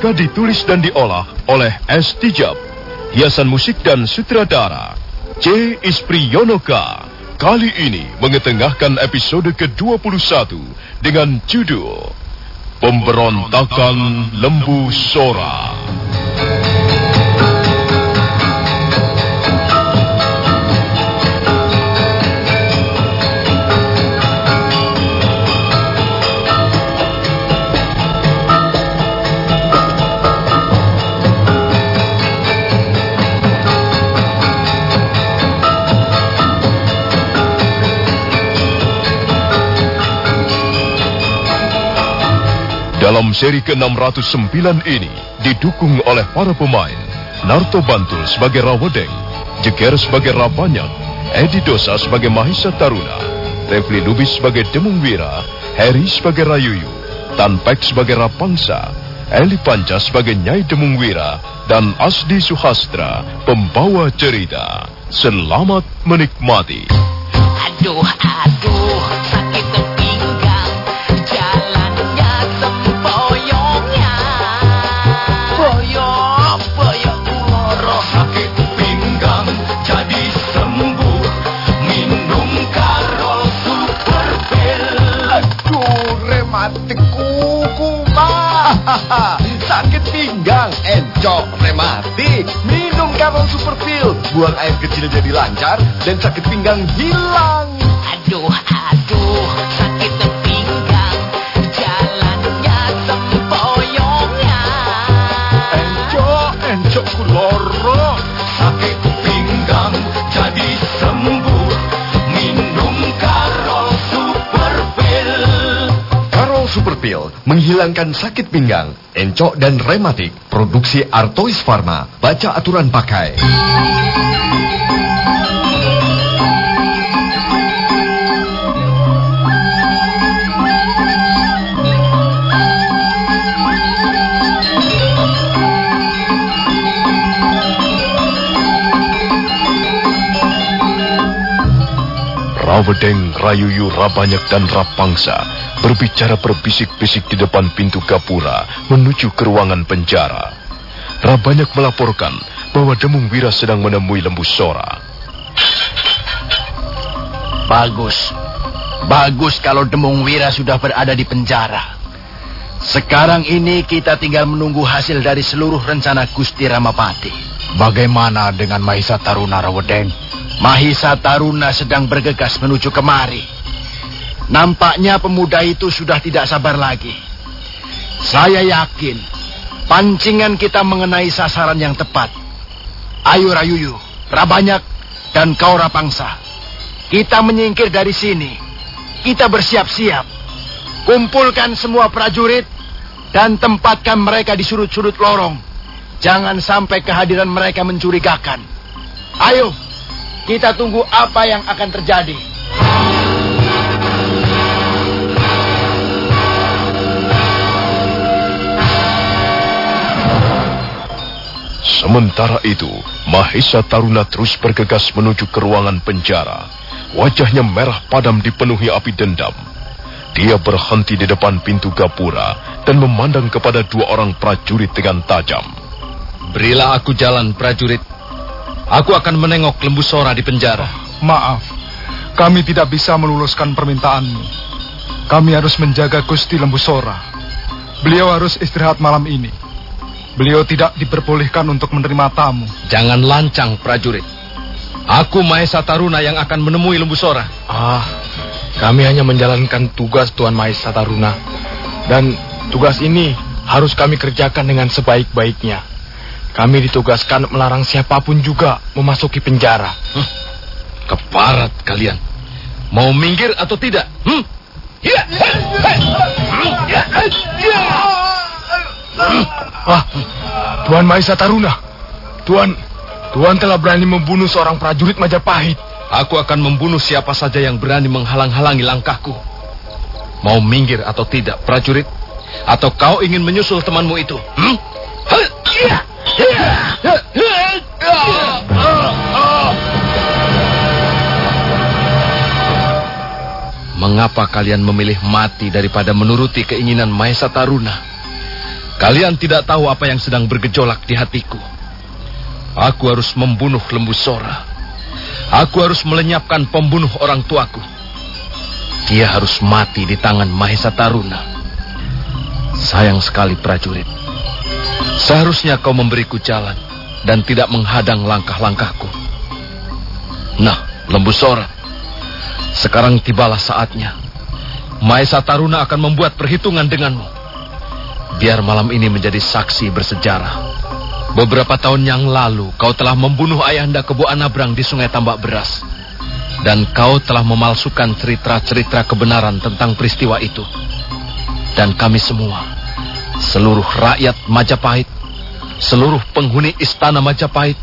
Naskah ditulis dan diolah oleh S. Tijab. Hiasan musik dan sutradara C. Ispriyonoka. Kali ini mengetengahkan episode ke-21 dengan judul Pemberontakan Lembu Sora. Seri ke-609 ini didukung oleh para pemain Narto Bantul sebagai Rawedeng, Jeger sebagai Rabanyak, Edi Dosa sebagai Mahisa Taruna, Refli Lubis sebagai Demung Wira, Heri sebagai Rayuyu, Tanpek sebagai Rapangsa, Eli Panca sebagai Nyai Demung Wira, dan Asdi Suhastra, pembawa cerita. Selamat menikmati. Aduh, aduh, Buang air kecil jadi lancar dan sakit pinggang hilang. Menghilangkan sakit pinggang, encok dan rematik. Produksi Artois Pharma. Baca aturan pakai. Rawedeng, Rayuyu, Rabanyak, dan Rapangsa berbicara berbisik-bisik di depan pintu gapura menuju ke ruangan penjara. Rabanyak melaporkan bahwa Demung Wira sedang menemui Lembu Sora. Bagus. Bagus kalau Demung Wira sudah berada di penjara. Sekarang ini kita tinggal menunggu hasil dari seluruh rencana Gusti Ramapati. Bagaimana dengan Mahisa Taruna Rawedeng? Mahisa Taruna sedang bergegas menuju kemari. Nampaknya pemuda itu sudah tidak sabar lagi. Saya yakin pancingan kita mengenai sasaran yang tepat. Ayo Rayuyu, Rabanyak, dan kau Rapangsa. Kita menyingkir dari sini. Kita bersiap-siap. Kumpulkan semua prajurit dan tempatkan mereka di sudut-sudut lorong. Jangan sampai kehadiran mereka mencurigakan. Ayo, kita tunggu apa yang akan terjadi. Sementara itu, Mahisa Taruna terus bergegas menuju ke ruangan penjara. Wajahnya merah padam dipenuhi api dendam. Dia berhenti di depan pintu gapura dan memandang kepada dua orang prajurit dengan tajam. Berilah aku jalan, prajurit. Aku akan menengok lembu sora di penjara. Maaf, kami tidak bisa meluluskan permintaanmu. Kami harus menjaga Gusti Lembu Sora. Beliau harus istirahat malam ini. Beliau tidak diperbolehkan untuk menerima tamu. Jangan lancang, prajurit. Aku Mahesa Taruna yang akan menemui lembu sora. Ah, kami hanya menjalankan tugas Tuan Mahesa Taruna. Dan tugas ini harus kami kerjakan dengan sebaik-baiknya. Kami ditugaskan melarang siapa pun juga memasuki penjara. Keparat kalian. Mau minggir atau tidak? Hmm? Ya. Ya. Ya. Ah, Tuan Mahesa Taruna. Tuan, Tuan telah berani membunuh seorang prajurit Majapahit. Aku akan membunuh siapa saja yang berani menghalang-halangi langkahku. Mau minggir atau tidak, prajurit? Atau kau ingin menyusul temanmu itu? Hmm? Mengapa kalian memilih mati daripada menuruti keinginan Mahesa Taruna? Kalian tidak tahu apa yang sedang bergejolak di hatiku. Aku harus membunuh lembu sora. Aku harus melenyapkan pembunuh orang tuaku. Dia harus mati di tangan Mahesa Taruna. Sayang sekali prajurit. Seharusnya kau memberiku jalan dan tidak menghadang langkah-langkahku. Nah, lembu sora. Sekarang tibalah saatnya. Mahesa Taruna akan membuat perhitungan denganmu. Biar malam ini menjadi saksi bersejarah. Beberapa tahun yang lalu kau telah membunuh ayahanda Kebo Anabrang di Sungai Tambak Beras. Dan kau telah memalsukan cerita-cerita kebenaran tentang peristiwa itu. Dan kami semua, seluruh rakyat Majapahit, seluruh penghuni istana Majapahit,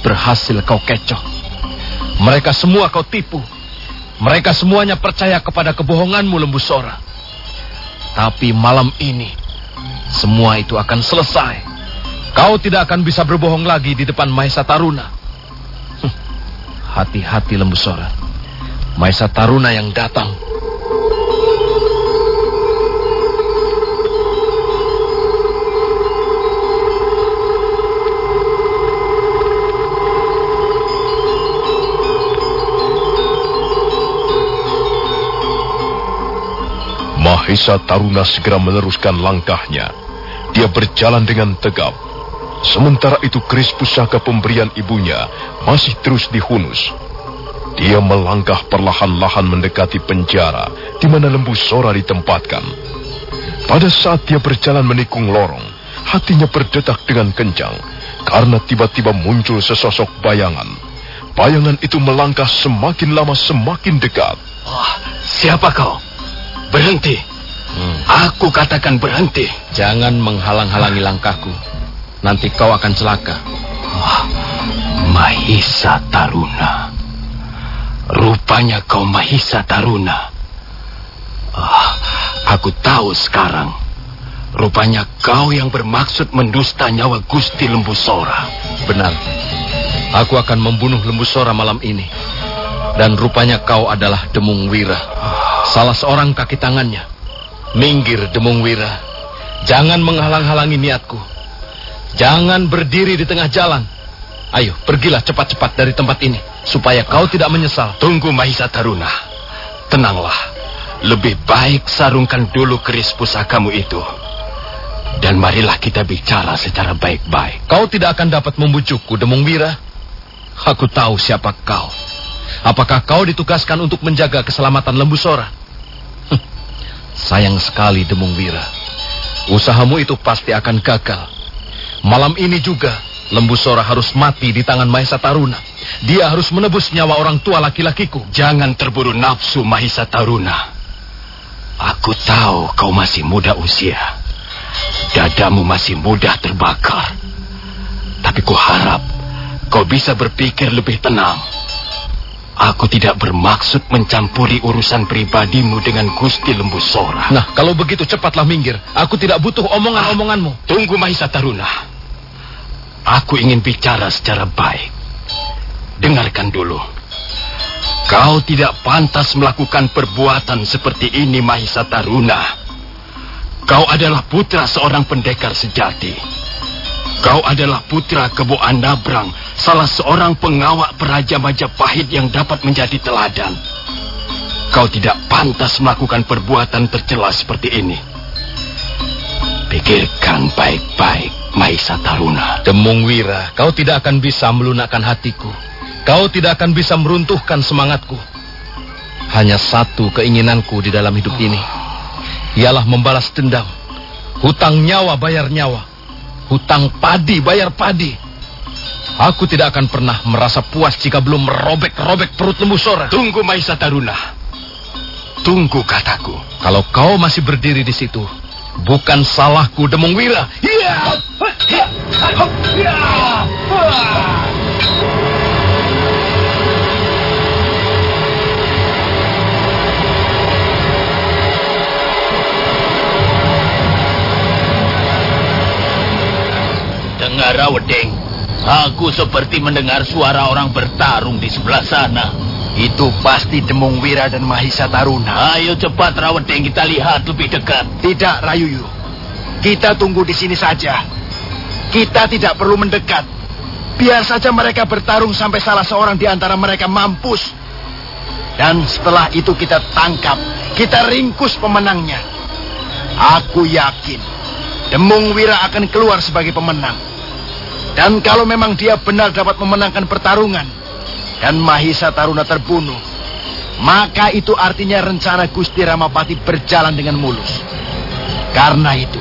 berhasil kau kecoh. Mereka semua kau tipu. Mereka semuanya percaya kepada kebohonganmu lembu sora. Tapi malam ini, semua itu akan selesai. Kau tidak akan bisa berbohong lagi di depan Mahesa Taruna. Hati-hati lembu sora. Mahesa Taruna yang datang. Mahesa Taruna segera meneruskan langkahnya. Dia berjalan dengan tegap. Sementara itu keris pusaka pemberian ibunya masih terus dihunus. Dia melangkah perlahan-lahan mendekati penjara di mana lembu sora ditempatkan. Pada saat dia berjalan menikung lorong, hatinya berdetak dengan kencang karena tiba-tiba muncul sesosok bayangan. Bayangan itu melangkah semakin lama semakin dekat. Oh, siapa kau? Berhenti. Aku katakan berhenti. Jangan menghalang-halangi langkahku. Nanti kau akan celaka. Mahisa Taruna. Rupanya kau Mahisa Taruna. Ah, aku tahu sekarang. Rupanya kau yang bermaksud mendusta nyawa Gusti Lembu Sora. Benar. Aku akan membunuh lembu sora malam ini. Dan rupanya kau adalah Demung Wira. Salah seorang kaki tangannya. Minggir Demung Wira. Jangan menghalang-halangi niatku. Jangan berdiri di tengah jalan. Ayo, pergilah cepat-cepat dari tempat ini. Supaya kau tidak menyesal. Tunggu Mahisa Taruna. Tenanglah. Lebih baik sarungkan dulu keris pusakamu itu. Dan marilah kita bicara secara baik-baik. Kau tidak akan dapat membujukku, Demung Wira. Aku tahu siapa kau. Apakah kau ditugaskan untuk menjaga keselamatan lembu sora? Sayang sekali, Demung Wira. Usahamu itu pasti akan gagal. Malam ini juga, lembu sora harus mati di tangan Mahesa Taruna. Dia harus menebus nyawa orang tua laki-lakiku. Jangan terburu nafsu Mahisa Taruna. Aku tahu kau masih muda usia. Dadamu masih mudah terbakar. Tapi ku harap kau bisa berpikir lebih tenang. Aku tidak bermaksud mencampuri urusan pribadimu dengan Gusti Lembu Sora. Nah, kalau begitu cepatlah minggir. Aku tidak butuh omongan-omonganmu. Tunggu Mahisa Taruna. Aku ingin bicara secara baik. Dengarkan dulu. Kau tidak pantas melakukan perbuatan seperti ini, Mahisa Taruna. Kau adalah putra seorang pendekar sejati. Kau adalah putra Kebo Andabrang, salah seorang pengawak Peraja Majapahit yang dapat menjadi teladan. Kau tidak pantas melakukan perbuatan tercela seperti ini. Pikirkan baik-baik, Mahisa Taruna. Demung Wira, kau tidak akan bisa melunakkan hatiku. Kau tidak akan bisa meruntuhkan semangatku. Hanya satu keinginanku di dalam hidup ini. Ialah membalas dendam. Hutang nyawa bayar nyawa. Hutang padi bayar padi. Aku tidak akan pernah merasa puas jika belum merobek-robek perut lembu sora. Tunggu, Mahisa Taruna. Tunggu kataku. Kalau kau masih berdiri di situ, bukan salahku Demung Wira. Iya! Dengar Rawedeng, aku seperti mendengar suara orang bertarung di sebelah sana. Itu pasti Demung Wira dan Mahisa Taruna. Ayo cepat Rawedeng kita lihat lebih dekat. Tidak, Rayuyu. Kita tunggu di sini saja. Kita tidak perlu mendekat. Biar saja mereka bertarung sampai salah seorang di antara mereka mampus. Dan setelah itu kita tangkap, kita ringkus pemenangnya. Aku yakin Demung Wira akan keluar sebagai pemenang. Dan kalau memang dia benar dapat memenangkan pertarungan dan Mahisa Taruna terbunuh, maka itu artinya rencana Gusti Ramapati berjalan dengan mulus. Karena itu,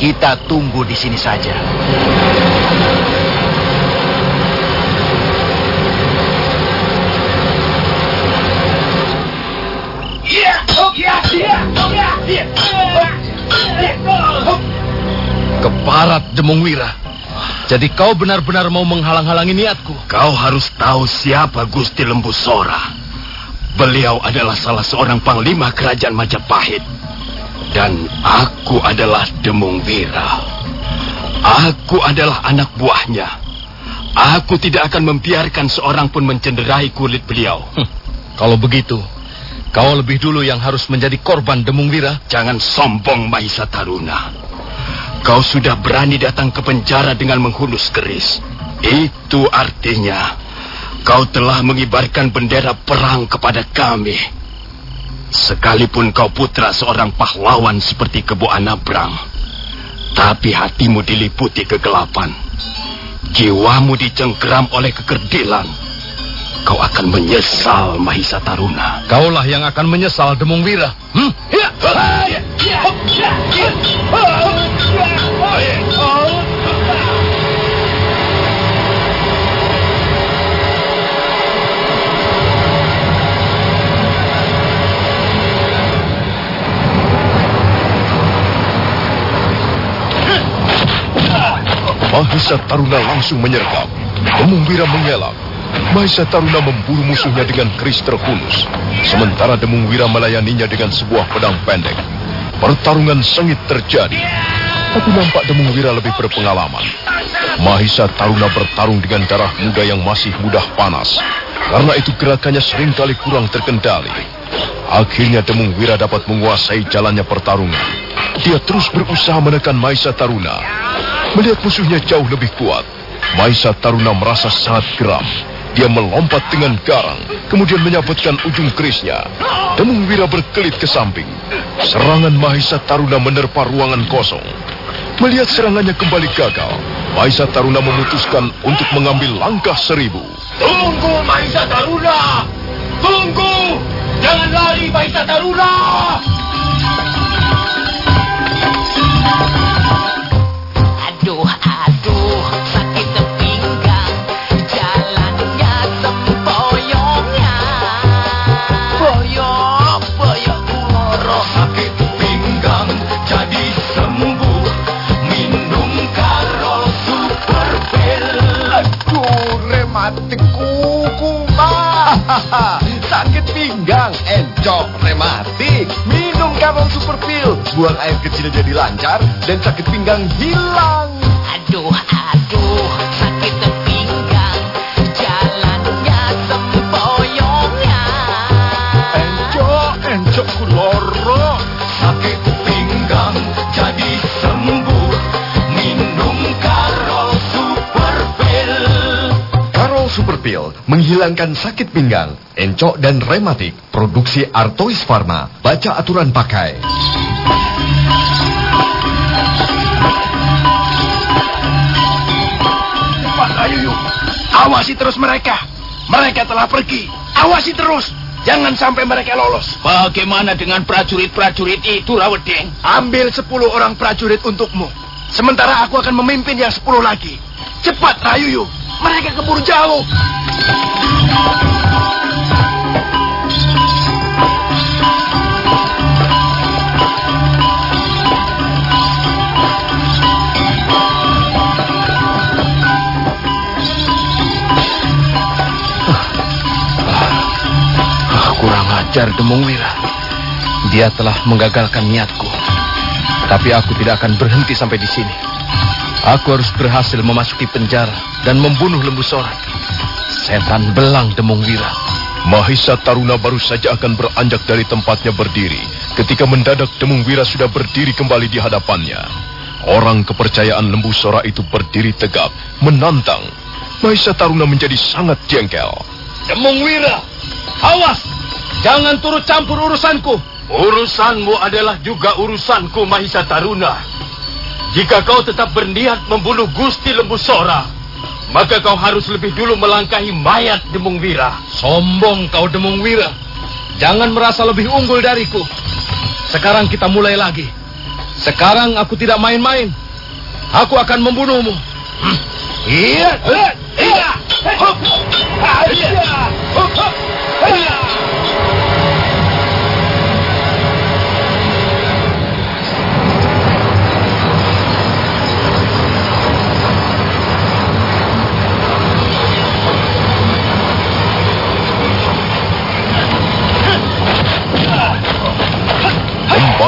kita tunggu di sini saja. Keparat Demung Wira. Jadi kau benar-benar mau menghalang-halangi niatku. Kau harus tahu siapa Gusti Lembu Sora. Beliau adalah salah seorang panglima kerajaan Majapahit. Dan aku adalah Demung Wira. Aku adalah anak buahnya. Aku tidak akan membiarkan seorang pun mencenderai kulit beliau. Hm, Kalau begitu, kau lebih dulu yang harus menjadi korban Demung Wira. Jangan sombong, Maisa Taruna. Kau sudah berani datang ke penjara dengan menghunus keris. Itu artinya kau telah mengibarkan bendera perang kepada kami. Sekalipun kau putra seorang pahlawan seperti Kebo Anabrang, tapi hatimu diliputi kegelapan. Jiwamu dicengkeram oleh kekerdilan. Kau akan menyesal, Mahisa Taruna. Kaulah yang akan menyesal Demung Wira. Hmm? Mahisa Taruna langsung menyergap. Demung Wira mengelak. Mahisa Taruna memburu musuhnya dengan keris terhunus. Sementara Demung Wira melayaninya dengan sebuah pedang pendek. Pertarungan sengit terjadi. Tapi nampak Demung Wira lebih berpengalaman. Mahisa Taruna bertarung dengan darah muda yang masih mudah panas. Karena itu gerakannya sering kali kurang terkendali. Akhirnya Demung Wira dapat menguasai jalannya pertarungan. Dia terus berusaha menekan Maisa Taruna. Melihat musuhnya jauh lebih kuat, Maisa Taruna merasa sangat geram. Dia melompat dengan garang, kemudian menyabetkan ujung kerisnya. Demung Wira berkelit ke samping. Serangan Mahisa Taruna menerpa ruangan kosong. Melihat serangannya kembali gagal, Maisa Taruna memutuskan untuk mengambil langkah seribu. Tunggu, Maisa Taruna! Tunggu! Jangan lari, Maisa Taruna! Sakit pinggang, encok, rematik. Minum Karol Super Pill. Buang air kecil jadi lancar dan sakit pinggang hilang. Aduh, aduh, sakit pinggang, jalannya sempoyongan. Encok, encok. Sakit Karol Super Pill menghilangkan sakit pinggang, encok dan rematik. Produksi Artois Pharma. Baca aturan pakai. Cepat, ayo yuk. Awasi terus mereka. Mereka telah pergi. Awasi terus. Jangan sampai mereka lolos. Bagaimana dengan prajurit-prajurit itu, Rawedeng? Ambil 10 orang prajurit untukmu. Sementara aku akan memimpin yang 10 lagi. Cepat, Rayuyu. Mereka keburu jauh. Ah, kurang ajar Demung Wira. Dia telah menggagalkan niatku. Tapi aku tidak akan berhenti sampai di sini. Aku harus berhasil memasuki penjara dan membunuh lembu sorak. Setan belang Demung Wira. Mahisa Taruna baru saja akan beranjak dari tempatnya berdiri ketika mendadak Demung Wira sudah berdiri kembali di hadapannya. Orang kepercayaan Lembu Sora itu berdiri tegap, menantang. Mahisa Taruna menjadi sangat jengkel. Demung Wira, awas! Jangan turut campur urusanku. Urusanmu adalah juga urusanku, Mahisa Taruna. Jika kau tetap berniat membunuh Gusti Lembu Sora, maka kau harus lebih dulu melangkahi mayat Demung Wira. Sombong kau Demung Wira. Jangan merasa lebih unggul dariku. Sekarang kita mulai lagi. Sekarang aku tidak main-main. Aku akan membunuhmu. Hmm. Iya. Iya. Hup. Iya. Hup. Hup. Iya.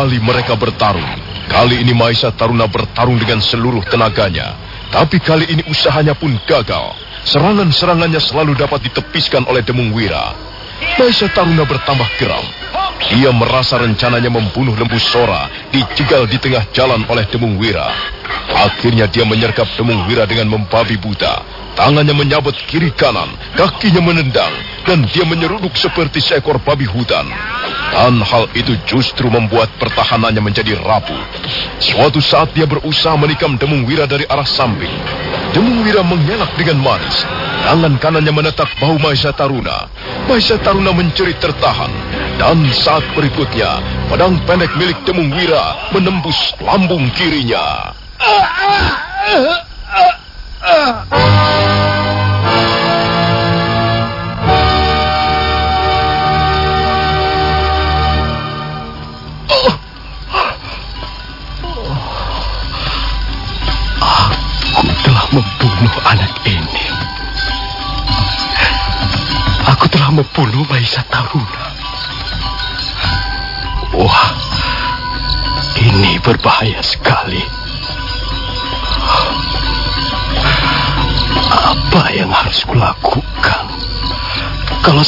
Kembali mereka bertarung. Kali ini Maisa Taruna bertarung dengan seluruh tenaganya. Tapi kali ini usahanya pun gagal. Serangan-serangannya selalu dapat ditepiskan oleh Demung Wira. Maisa Taruna bertambah geram. Ia merasa rencananya membunuh Lembu Sora dijegal di tengah jalan oleh Demung Wira. Akhirnya dia menyergap Demung Wira dengan membabi buta. Tangannya menyabet kiri kanan, kakinya menendang, dan dia menyeruduk seperti seekor babi hutan. Dan hal itu justru membuat pertahanannya menjadi rapuh. Suatu saat dia berusaha menikam Demung Wira dari arah samping. Demung Wira mengelak dengan manis. Tangan kanannya menetak bahu Maisa Taruna. Maisa Taruna mencerit tertahan. Dan saat berikutnya, pedang pendek milik Demung Wira menembus lambung kirinya. Aku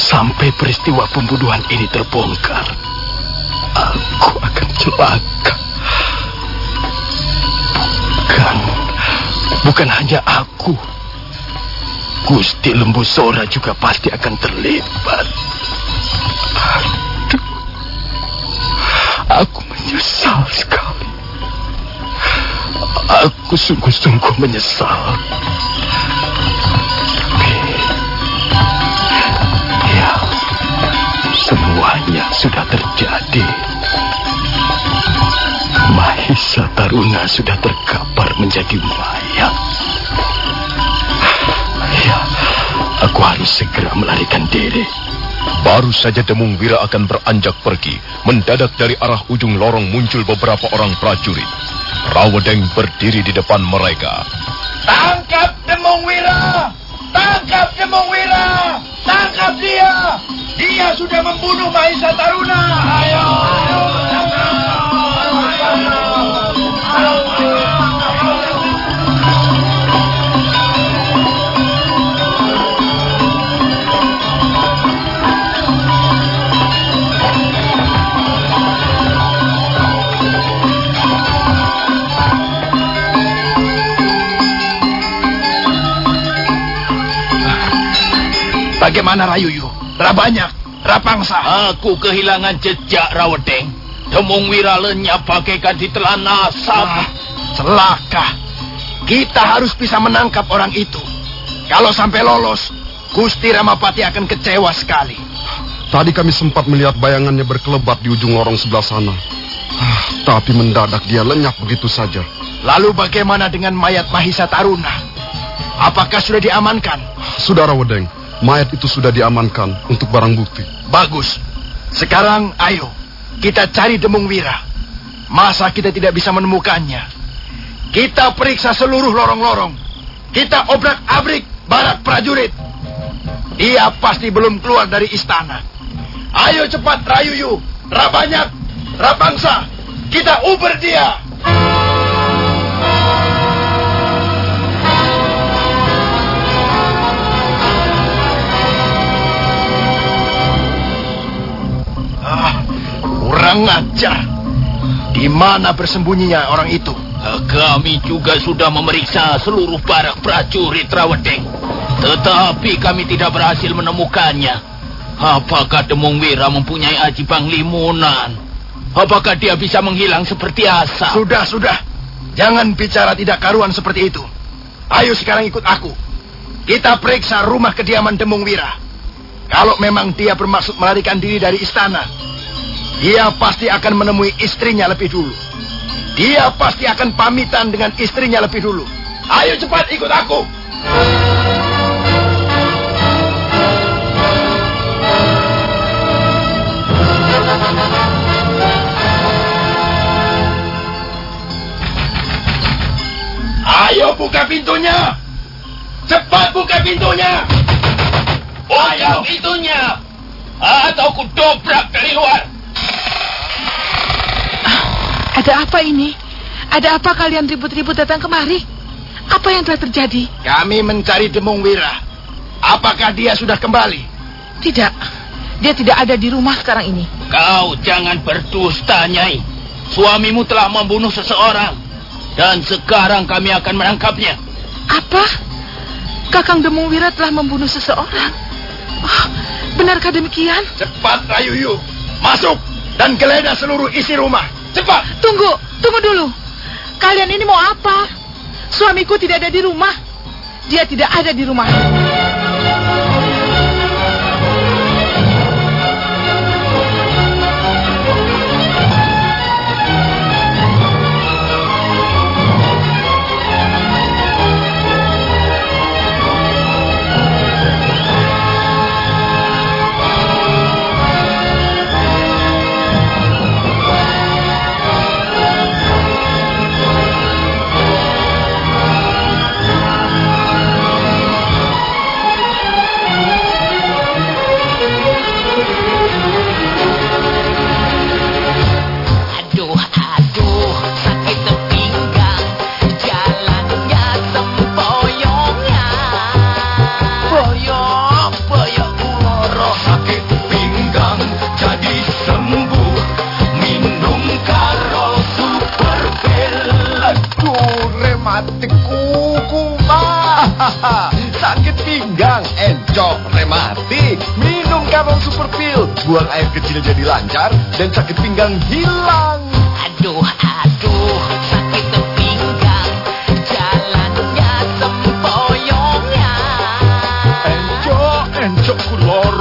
sampai peristiwa pembunuhan ini terbongkar? Aku akan celaka. Bukan, bukan hanya aku. Gusti Lembu Sora juga pasti akan terlibat. Aduh. Aku menyesal sekali. Aku sungguh-sungguh menyesal. Semuanya sudah terjadi. Mahisa Taruna sudah terkapar menjadi mayat. Ya, aku harus segera melarikan diri. Baru saja Demung Wira akan beranjak pergi, mendadak dari arah ujung lorong muncul beberapa orang prajurit. Rawedeng berdiri di depan mereka. Tangkap Demung Wira! Tangkap Demung Wira! Tangkap dia! Dia sudah membunuh Mahisa Taruna! Ayo! Bagaimana Rayuyu? Rabanyak, Rapangsa. Aku kehilangan jejak Rawedeng. Demung Wira lenyap bagaikan ditelan asap. Ah, celaka. Kita harus bisa menangkap orang itu. Kalau sampai lolos, Gusti Ramapati akan kecewa sekali. Tadi kami sempat melihat bayangannya berkelebat di ujung lorong sebelah sana. Ah, Tapi mendadak dia lenyap begitu saja. Lalu bagaimana dengan mayat Mahisa Taruna? Apakah sudah diamankan? Saudara Wedeng, mayat itu sudah diamankan untuk barang bukti. Bagus. Sekarang ayo, kita cari Demung Wira. Masa kita tidak bisa menemukannya? Kita periksa seluruh lorong-lorong. Kita obrak-abrik barak prajurit. Dia pasti belum keluar dari istana. Ayo cepat Rayuyu, Rabanyak, Rapangsa. Kita uber dia. Kurang ajar. Di mana bersembunyinya orang itu? Eh, Kami juga sudah memeriksa seluruh barak prajurit Rawedeng. Tetapi kami tidak berhasil menemukannya. Apakah Demung Wira mempunyai aji panglimunan? Apakah dia bisa menghilang seperti asap? Sudah, sudah. Jangan bicara tidak karuan seperti itu. Ayo sekarang ikut aku. Kita periksa rumah kediaman Demung Wira. Kalau memang dia bermaksud melarikan diri dari istana, dia pasti akan menemui istrinya lebih dulu. Dia pasti akan pamitan dengan istrinya lebih dulu. Ayo cepat ikut aku. Ayo buka pintunya. Cepat buka pintunya. Buka pintunya! Atau ku dobrak dari luar! Ada apa ini? Ada apa kalian ribut-ribut datang kemari? Apa yang telah terjadi? Kami mencari Demung Wira. Apakah dia sudah kembali? Tidak. Dia tidak ada di rumah sekarang ini. Kau jangan berdusta, Nyai. Suamimu telah membunuh seseorang. Dan sekarang kami akan menangkapnya. Apa? Kakang Demung Wira telah membunuh seseorang. Oh, benarkah demikian? Cepat Rayuyu. Masuk dan geledah seluruh isi rumah. Cepat. Tunggu, tunggu dulu. Kalian ini mau apa? Suamiku tidak ada di rumah. Dia tidak ada di rumah. Sakit pinggang, encok, rematik. Minum Karong Super Pill. Buang air kecil jadi lancar dan sakit pinggang hilang. Aduh, aduh, sakit pinggang, jalannya sempoyongan. Encok, encok kuloro.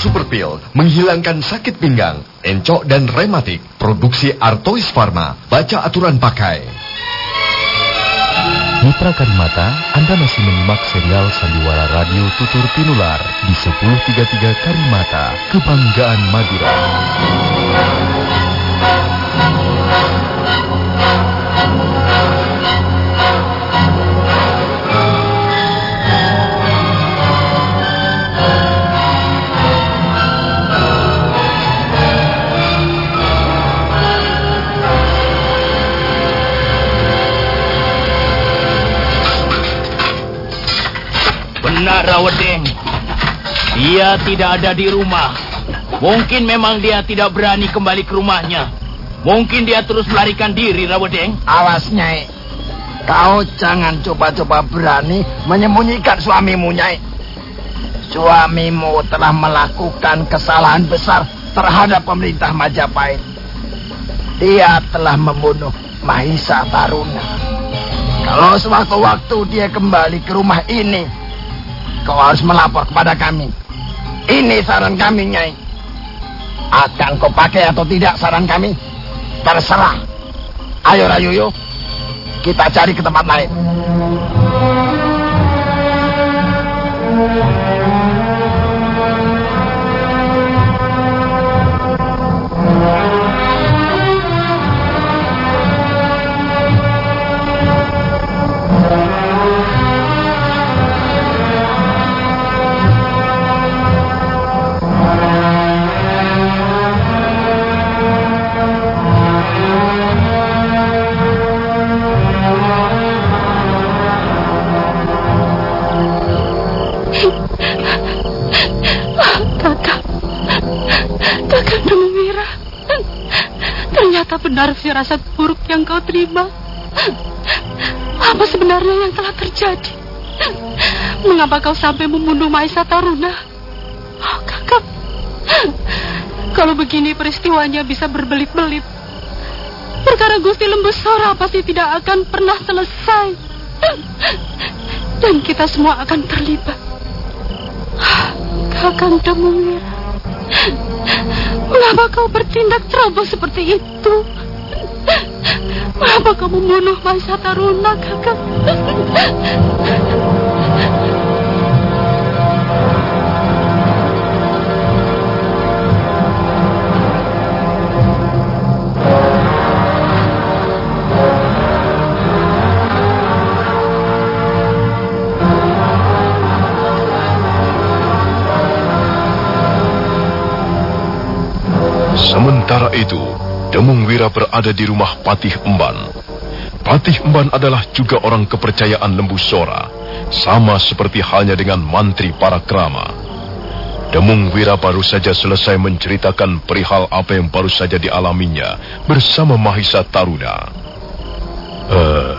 Super Pill menghilangkan sakit pinggang, encok dan rematik. Produksi Artois Pharma. Baca aturan pakai. Mitra Karimata, Anda masih menyimak serial Sandiwara Radio Tutur Tinular di 1033 Karimata, Kebanggaan Madura. Benar, Rawedeng. Dia tidak ada di rumah. Mungkin memang dia tidak berani kembali ke rumahnya. Mungkin dia terus melarikan diri, Rawedeng. Awas, Nyai. Kau jangan coba-coba berani menyembunyikan suamimu, Nyai. Suamimu telah melakukan kesalahan besar terhadap pemerintah Majapahit. Dia telah membunuh Mahisa Taruna. Kalau sewaktu-waktu dia kembali ke rumah ini, kau harus melapor kepada kami. Ini saran kami, Nyai. Akan kau pakai atau tidak saran kami? Terserah. Ayo Rayuyo, kita cari ke tempat lain. Ternyata benar firasat buruk yang kau terima. Apa sebenarnya yang telah terjadi? Mengapa kau sampai membunuh Maisa Taruna? Oh, kakak. Kalau begini peristiwanya bisa berbelit-belit. Perkara Gusti Lembusora pasti tidak akan pernah selesai. Dan kita semua akan terlibat. Kakang Demungwira. Mengapa kau bertindak ceroboh seperti itu? Mengapa kau membunuh Maisa Taruna, kakak? Itu, Demung Wira berada di rumah Patih Emban. Patih Emban adalah juga orang kepercayaan Lembu Sora, sama seperti halnya dengan mantri para krama. Demung Wira baru saja selesai menceritakan perihal apa yang baru saja dialaminya bersama Mahisa Taruna. Eh,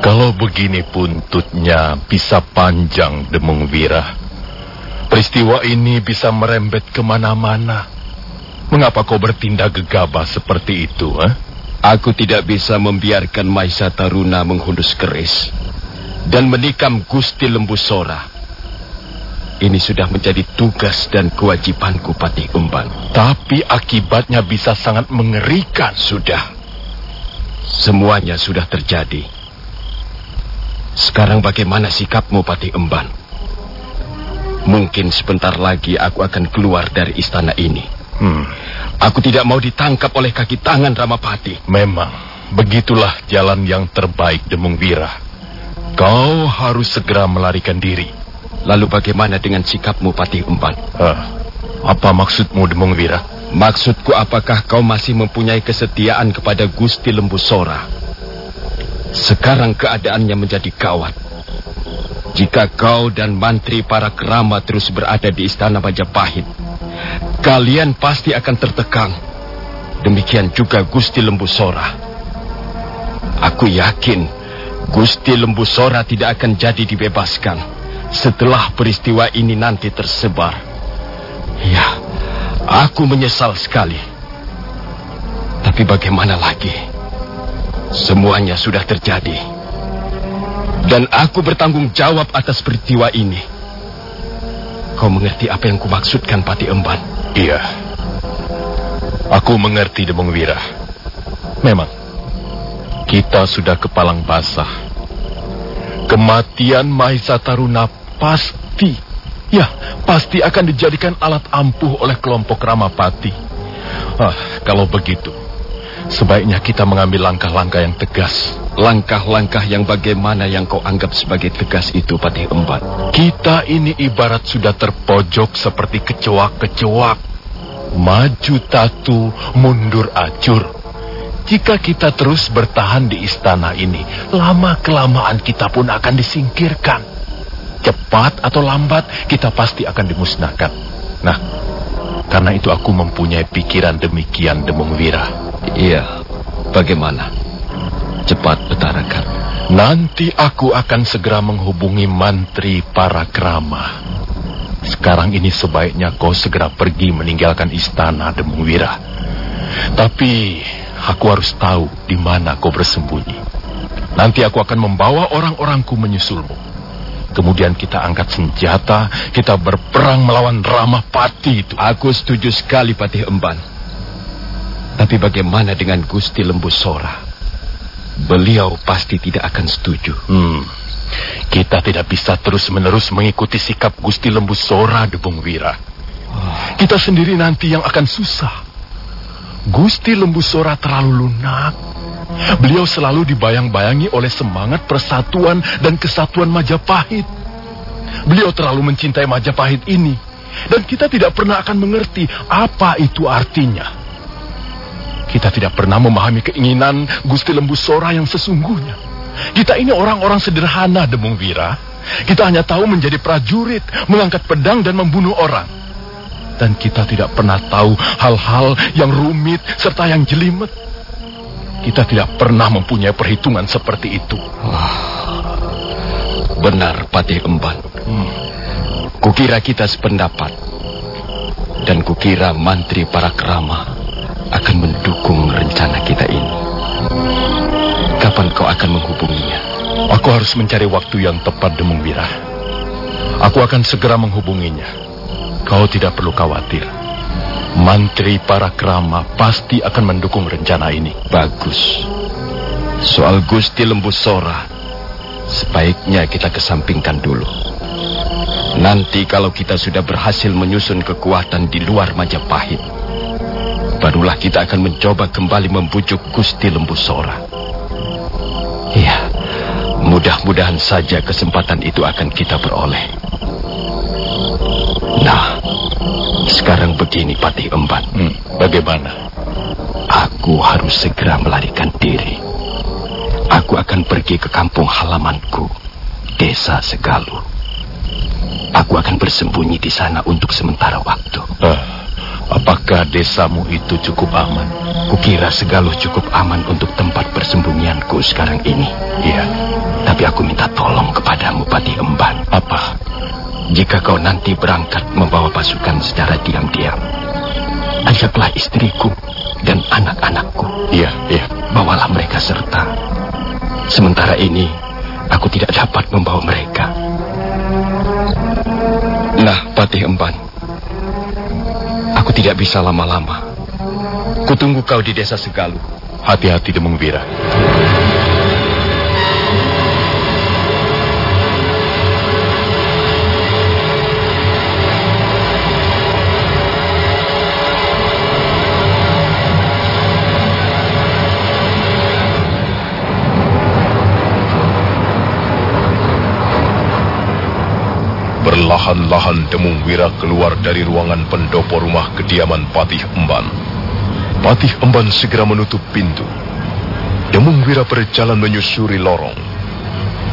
kalau begini puntutnya bisa panjang Demung Wira. Peristiwa ini bisa merembet ke mana-mana. Mengapa kau bertindak gegabah seperti itu, eh? Aku tidak bisa membiarkan Maisa Taruna menghundus keris dan menikam Gusti Lembu Sora. Ini sudah menjadi tugas dan kewajibanku Patih Umban. Tapi akibatnya bisa sangat mengerikan. Sudah. Semuanya sudah terjadi. Sekarang bagaimana sikapmu Patih Emban? Mungkin sebentar lagi aku akan keluar dari istana ini. Hmm. Aku tidak mau ditangkap oleh kaki tangan Ramapati. Memang, begitulah jalan yang terbaik Demung Wira. Kau harus segera melarikan diri. Lalu bagaimana dengan sikapmu Patih Emban? Ah, apa maksudmu Demung Wira? Maksudku apakah kau masih mempunyai kesetiaan kepada Gusti Lembu Sora? Sekarang keadaannya menjadi gawat. Jika kau dan mantri para kerama terus berada di istana Majapahit, kalian pasti akan tertekan. Demikian juga Gusti Lembu Sora. Aku yakin Gusti Lembu Sora tidak akan jadi dibebaskan setelah peristiwa ini nanti tersebar. Ya, aku menyesal sekali. Tapi bagaimana lagi? Semuanya sudah terjadi. Dan aku bertanggung jawab atas peristiwa ini. Kau mengerti apa yang kumaksudkan, Pati Emban? Iya. Aku mengerti, Demung Wira. Memang, kita sudah kepalang basah. Kematian Mahisa Taruna pasti, ya, pasti akan dijadikan alat ampuh oleh kelompok Ramapati. Ah, kalau begitu, sebaiknya kita mengambil langkah-langkah yang tegas. Langkah-langkah yang bagaimana yang kau anggap sebagai tegas itu, Patih Emban? Kita ini ibarat sudah terpojok seperti kecoak-kecoak. Maju tatu, mundur acur. Jika kita terus bertahan di istana ini, lama-kelamaan kita pun akan disingkirkan. Cepat atau lambat, kita pasti akan dimusnahkan. Nah, karena itu aku mempunyai pikiran demikian, Demung Wira. Iya, bagaimana? Cepat utarakan. Nanti aku akan segera menghubungi mantri para krama. Sekarang ini sebaiknya kau segera pergi meninggalkan istana Demung Wira. Tapi aku harus tahu di mana kau bersembunyi. Nanti aku akan membawa orang-orangku menyusulmu. Kemudian kita angkat senjata, kita berperang melawan Ramah Pati itu. Aku setuju sekali Patih Emban. Tapi bagaimana dengan Gusti Lembu Sora? Beliau pasti tidak akan setuju. Hmm. Kita tidak bisa terus-menerus mengikuti sikap Gusti Lembu Sora, Debung Wira. Kita sendiri nanti yang akan susah. Gusti Lembu Sora terlalu lunak. Beliau selalu dibayang-bayangi oleh semangat persatuan dan kesatuan Majapahit. Beliau terlalu mencintai Majapahit ini. Dan kita tidak pernah akan mengerti apa itu artinya. Kita tidak pernah memahami keinginan Gusti Lembu Sora yang sesungguhnya. Kita ini orang-orang sederhana, Demung Wira. Kita hanya tahu menjadi prajurit, mengangkat pedang dan membunuh orang. Dan kita tidak pernah tahu hal-hal yang rumit serta yang jelimet. Kita tidak pernah mempunyai perhitungan seperti itu. Benar, Patih Emban. Kukira kita sependapat. Dan kukira mantri para kerama akan mendukung rencana kita ini. Kapan kau akan menghubunginya? Aku harus mencari waktu yang tepat, Demung Wira. Aku akan segera menghubunginya. Kau tidak perlu khawatir. Mantri para kerama pasti akan mendukung rencana ini. Bagus. Soal Gusti Lembu Sora, sebaiknya kita kesampingkan dulu. Nanti kalau kita sudah berhasil menyusun kekuatan di luar Majapahit, barulah kita akan mencoba kembali membujuk Gusti Lembu Sora. Iya, mudah-mudahan saja kesempatan itu akan kita peroleh. Nah, sekarang begini Patih Emban. Hmm, bagaimana? Aku harus segera melarikan diri. Aku akan pergi ke kampung halamanku, Desa Segalu. Aku akan bersembunyi di sana untuk sementara waktu. Ah, apakah desamu itu cukup aman? Kukira Segaluh cukup aman untuk tempat persembunyianku sekarang ini. Iya. Tapi aku minta tolong kepadamu, Patih Emban. Apa? Jika kau nanti berangkat membawa pasukan secara diam-diam, ajaklah istriku dan anak-anakku. Iya, iya. Bawalah mereka serta. Sementara ini, aku tidak dapat membawa mereka. Nah, Patih Emban. Aku tidak bisa lama-lama. Kutunggu kau di desa Segalu. Hati-hati Demung Wira. Perlahan-lahan Demung Wira keluar dari ruangan pendopo rumah kediaman Patih Emban. Patih Emban segera menutup pintu. Demung Wira berjalan menyusuri lorong.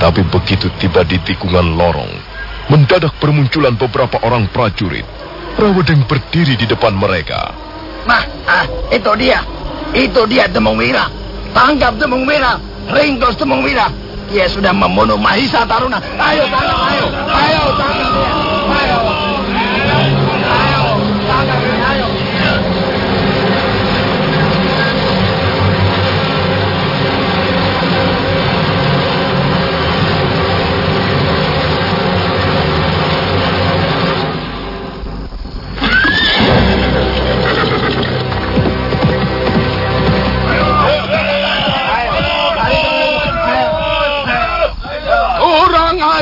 Tapi begitu tiba di tikungan lorong, mendadak bermunculan beberapa orang prajurit. Rawedeng berdiri di depan mereka. Nah, ah, itu dia. Itu dia Demung Wira. Tangkap Demung Wira. Ringkos Demung Wira. Dia sudah membunuh Mahisa Taruna. Ayo tangkap, ayo. Ayo tangkap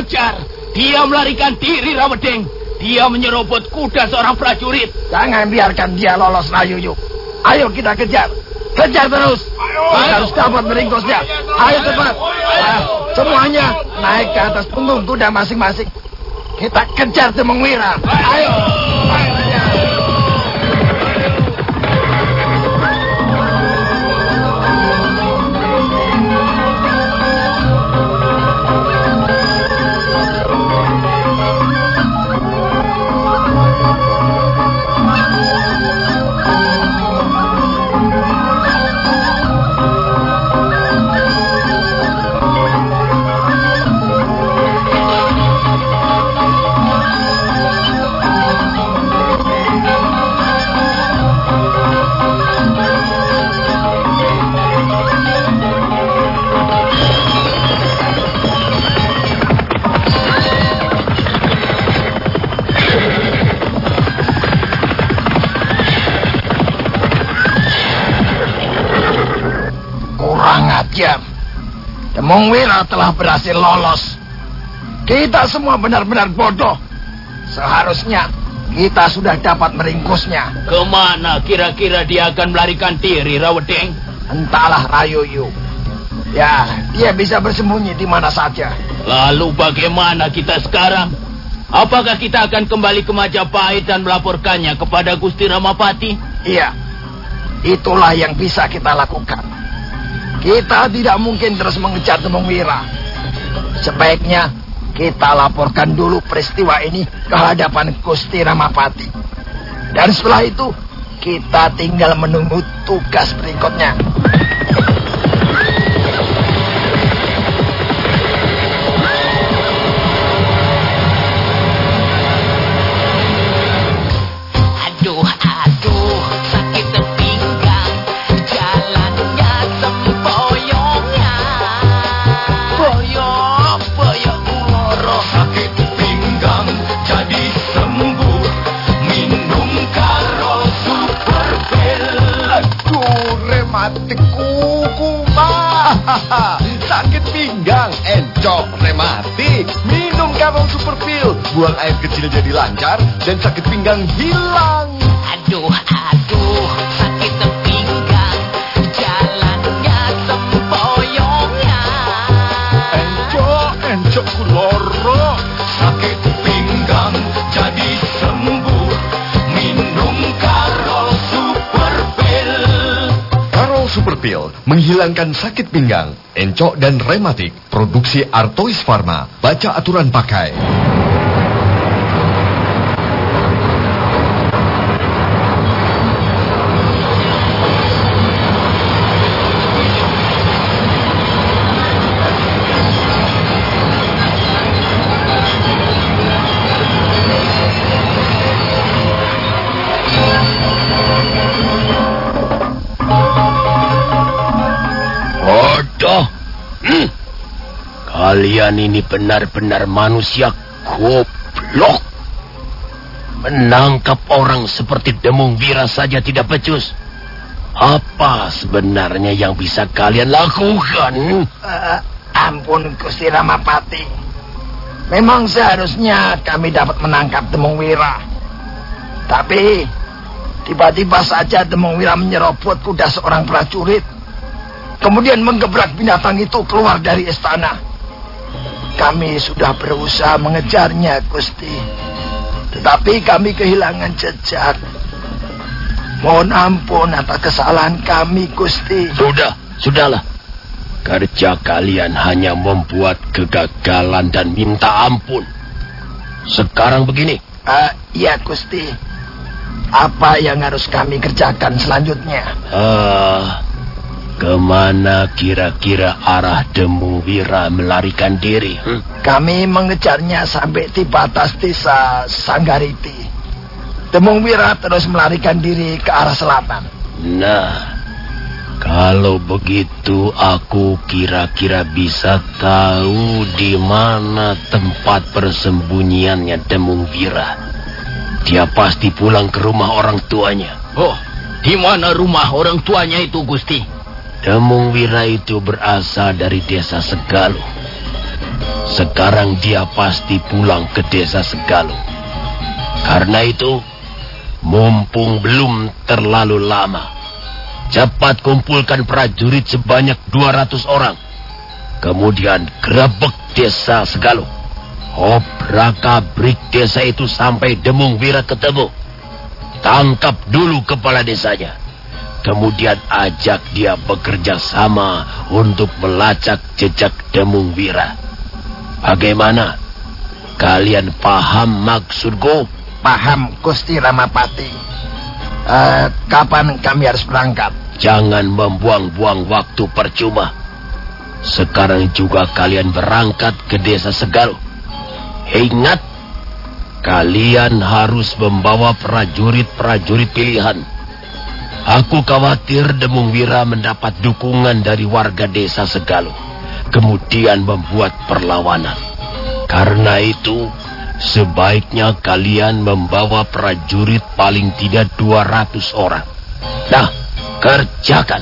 Ajar. Dia melarikan diri, Rawedeng. Dia menyerobot kuda seorang prajurit. Jangan biarkan dia lolos Rayuyu. Ayo kita kejar. Kejar terus. Kita harus dapat meringkusnya. Ayo cepat. Semuanya naik ke atas punggung kuda masing-masing. Kita kejar Temung Wira. Ayo. Ayo Temung Wira telah berhasil lolos. Kita semua benar-benar bodoh. Seharusnya kita sudah dapat meringkusnya. Ke mana kira-kira dia akan melarikan diri, Rawedeng? Entahlah Rayuyu. Ya, dia bisa bersembunyi di mana saja. Lalu bagaimana kita sekarang? Apakah kita akan kembali ke Majapahit dan melaporkannya kepada Gusti Ramapati? Iya, itulah yang bisa kita lakukan. Kita tidak mungkin terus mengejar Temung Wira. Sebaiknya kita laporkan dulu peristiwa ini ke hadapan Gusti Ramapati. Dan setelah itu, kita tinggal menunggu tugas berikutnya. Kecil jadi lancar dan sakit pinggang hilang. Aduh, aduh, sakit pinggang, jalannya sempoyongan. Encok, encok kuloro. Sakit pinggang jadi sembuh. Minum Karo Super Pill. Karo Super Pill menghilangkan sakit pinggang, encok dan rematik. Produksi Artois Pharma. Baca aturan pakai. Kalian ini benar-benar manusia goblok. Menangkap orang seperti Demung Wira saja tidak becus. Apa sebenarnya yang bisa kalian lakukan? Eh, ampun Gusti Ramapati. Memang seharusnya kami dapat menangkap Demung Wira. Tapi tiba-tiba saja Demung Wira menyerobot kuda seorang prajurit. Kemudian menggebrak binatang itu keluar dari istana. Kami sudah berusaha mengejarnya, Gusti. Tetapi kami kehilangan jejak. Mohon ampun atas kesalahan kami, Gusti. Sudah, sudahlah. Kerja kalian hanya membuat kegagalan dan minta ampun. Sekarang begini. Ah, iya, Gusti. Apa yang harus kami kerjakan selanjutnya? Ah, ke mana kira-kira arah Demung Wira melarikan diri? hmm? Kami mengejarnya sampai di batas desa Sanggariti. Demung Wira terus melarikan diri ke arah selatan. Nah, kalau begitu aku kira-kira bisa tahu di mana tempat persembunyiannya Demung Wira. Dia pasti pulang ke rumah orang tuanya. Oh, di mana rumah orang tuanya itu, Gusti? Demung Wira itu berasal dari desa Segaluh. Sekarang dia pasti pulang ke desa Segaluh. Karena itu, mumpung belum terlalu lama, cepat kumpulkan prajurit sebanyak 200 orang. Kemudian gerebek desa Segaluh. Obrak-abrik desa itu sampai Demung Wira ketemu. Tangkap dulu kepala desanya. Kemudian ajak dia bekerja sama untuk melacak jejak Demung Wira. Bagaimana? Kalian paham maksudku? Paham, Gusti Ramapati. Eh, kapan kami harus berangkat? Jangan membuang-buang waktu percuma. Sekarang juga kalian berangkat ke desa Segal. Ingat, kalian harus membawa prajurit-prajurit pilihan. Aku khawatir Demung Wira mendapat dukungan dari warga desa Segaluh. Kemudian membuat perlawanan. Karena itu, sebaiknya kalian membawa prajurit paling tidak 200 orang. Nah, kerjakan.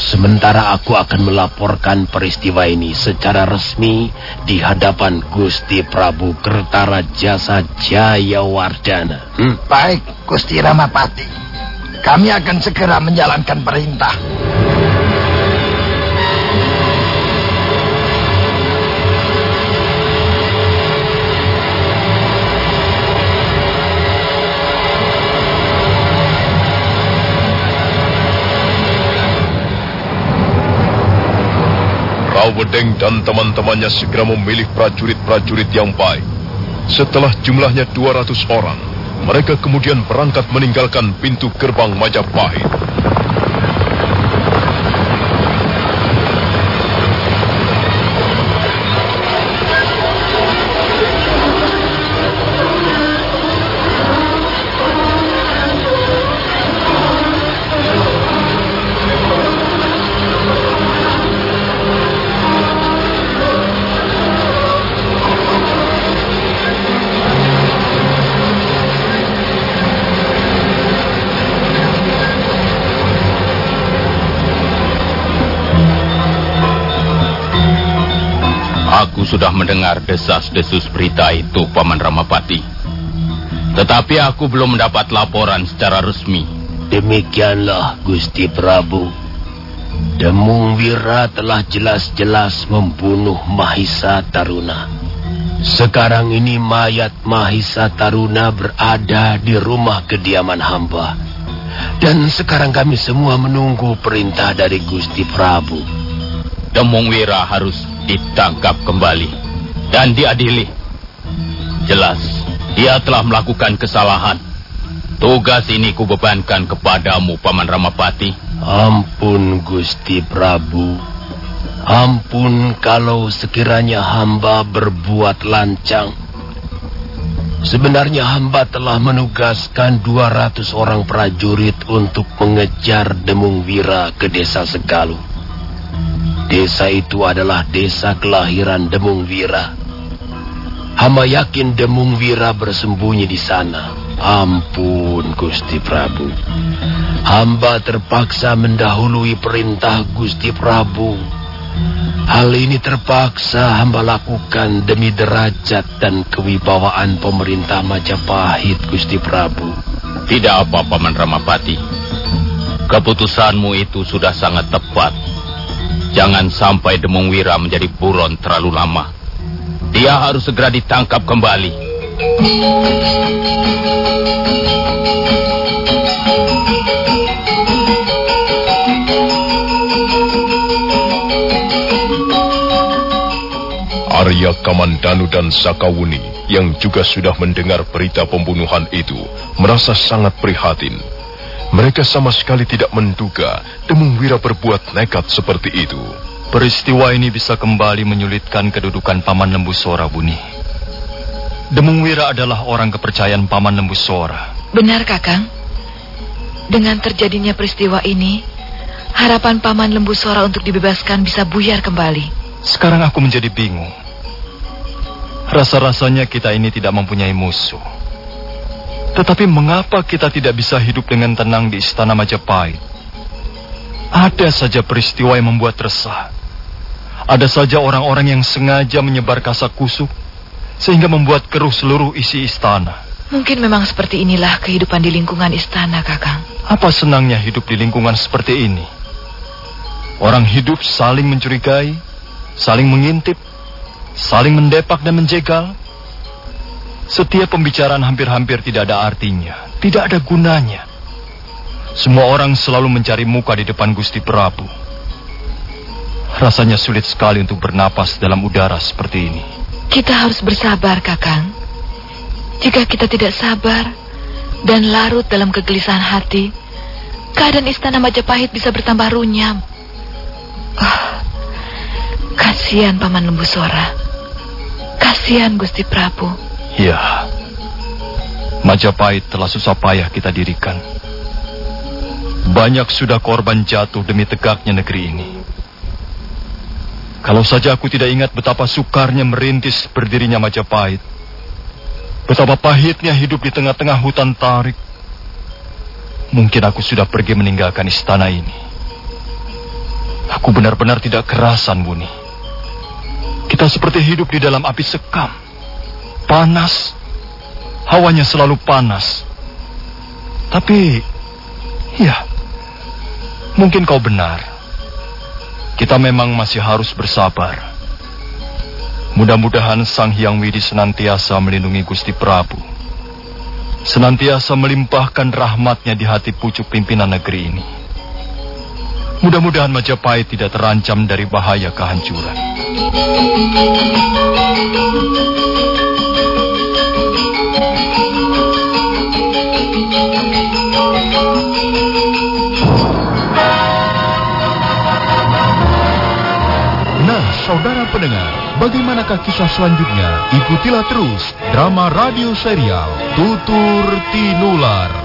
Sementara aku akan melaporkan peristiwa ini secara resmi di hadapan Gusti Prabu Kertarajasa Jayawardana. Hmm? Baik, Gusti Ramapati. Kami akan segera menjalankan perintah. Rawedeng dan teman-temannya segera memilih prajurit-prajurit yang baik. Setelah jumlahnya 200 orang, Mereka kemudian berangkat meninggalkan pintu gerbang Majapahit. Sudah mendengar desas-desus berita itu, Paman Ramapati. Tetapi aku belum mendapat laporan secara resmi. Demikianlah, Gusti Prabu. Demung Wira telah jelas-jelas membunuh Mahisa Taruna. Sekarang ini mayat Mahisa Taruna berada di rumah kediaman hamba. Dan sekarang kami semua menunggu perintah dari Gusti Prabu. Demung Wira harus ditangkap kembali dan diadili. Jelas, dia telah melakukan kesalahan. Tugas ini kubebankan kepadamu, Paman Ramapati. Ampun Gusti Prabu. Ampun kalau sekiranya hamba berbuat lancang. Sebenarnya hamba telah menugaskan 200 orang prajurit untuk mengejar Demung Wira ke desa Segalu. Desa itu adalah desa kelahiran Demung Wira. Hamba yakin Demung Wira bersembunyi di sana. Ampun Gusti Prabu. Hamba terpaksa mendahului perintah Gusti Prabu. Hal ini terpaksa hamba lakukan demi derajat dan kewibawaan pemerintah Majapahit, Gusti Prabu. Tidak apa, Paman Ramapati. Keputusanmu itu sudah sangat tepat. Jangan sampai Demung Wira menjadi buron terlalu lama. Dia harus segera ditangkap kembali. Arya Kamandanu dan Sakawuni yang juga sudah mendengar berita pembunuhan itu merasa sangat prihatin. Mereka sama sekali tidak menduga Demung Wira berbuat nekat seperti itu. Peristiwa ini bisa kembali menyulitkan kedudukan Paman Lembu Sora, Buni. Demung Wira adalah orang kepercayaan Paman Lembu Sora. Benar, Kakang. Dengan terjadinya peristiwa ini, harapan Paman Lembu Sora untuk dibebaskan bisa buyar kembali. Sekarang aku menjadi bingung. Rasa-rasanya kita ini tidak mempunyai musuh. Tetapi mengapa kita tidak bisa hidup dengan tenang di istana Majapahit? Ada saja peristiwa yang membuat resah. Ada saja orang-orang yang sengaja menyebar kasak kusuk sehingga membuat keruh seluruh isi istana. Mungkin memang seperti inilah kehidupan di lingkungan istana, Kakang. Apa senangnya hidup di lingkungan seperti ini? Orang hidup saling mencurigai, saling mengintip, saling mendepak dan menjegal. Setiap pembicaraan hampir-hampir tidak ada artinya, tidak ada gunanya. Semua orang selalu mencari muka di depan Gusti Prabu. Rasanya sulit sekali untuk bernapas dalam udara seperti ini. Kita harus bersabar, Kakang. Jika kita tidak sabar dan larut dalam kegelisahan hati, keadaan istana Majapahit bisa bertambah runyam. Oh, kasihan Paman Lembu Sora. Kasihan Gusti Prabu. Ya, Majapahit telah susah payah kita dirikan. Banyak sudah korban jatuh demi tegaknya negeri ini. Kalau saja aku tidak ingat betapa sukarnya merintis berdirinya Majapahit. Betapa pahitnya hidup di tengah-tengah hutan tarik. Mungkin aku sudah pergi meninggalkan istana ini. Aku benar-benar tidak kerasan, Buni. Kita seperti hidup di dalam api sekam. Panas. Hawanya selalu panas. Tapi, ya, mungkin kau benar. Kita memang masih harus bersabar. Mudah-mudahan Sang Hyang Widi senantiasa melindungi Gusti Prabu. Senantiasa melimpahkan rahmatnya di hati pucuk pimpinan negeri ini. Mudah-mudahan Majapahit tidak terancam dari bahaya kehancuran. Saudara pendengar, bagaimanakah kisah selanjutnya? Ikutilah terus drama radio serial Tutur Tinular.